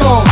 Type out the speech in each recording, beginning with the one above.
phone.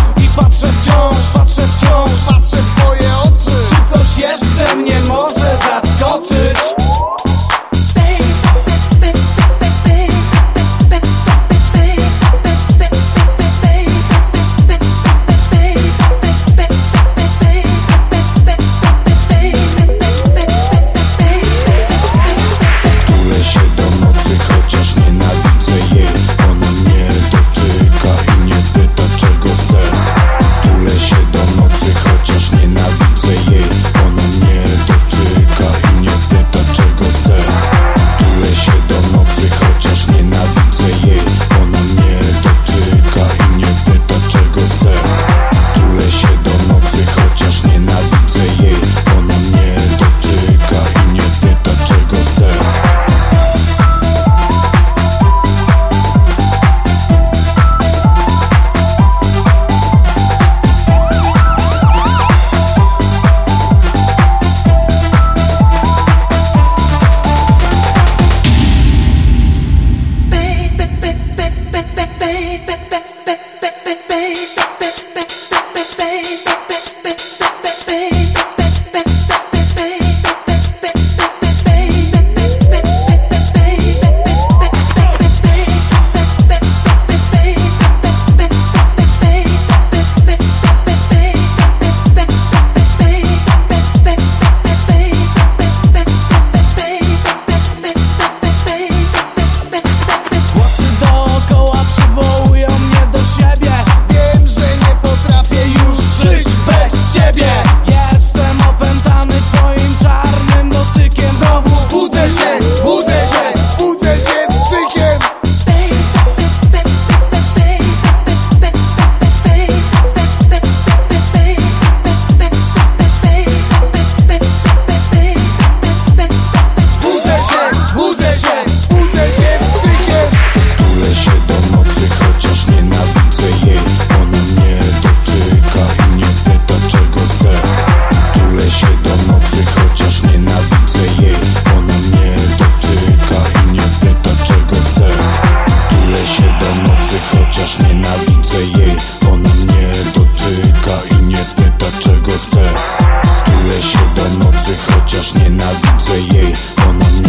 це їй, вона мені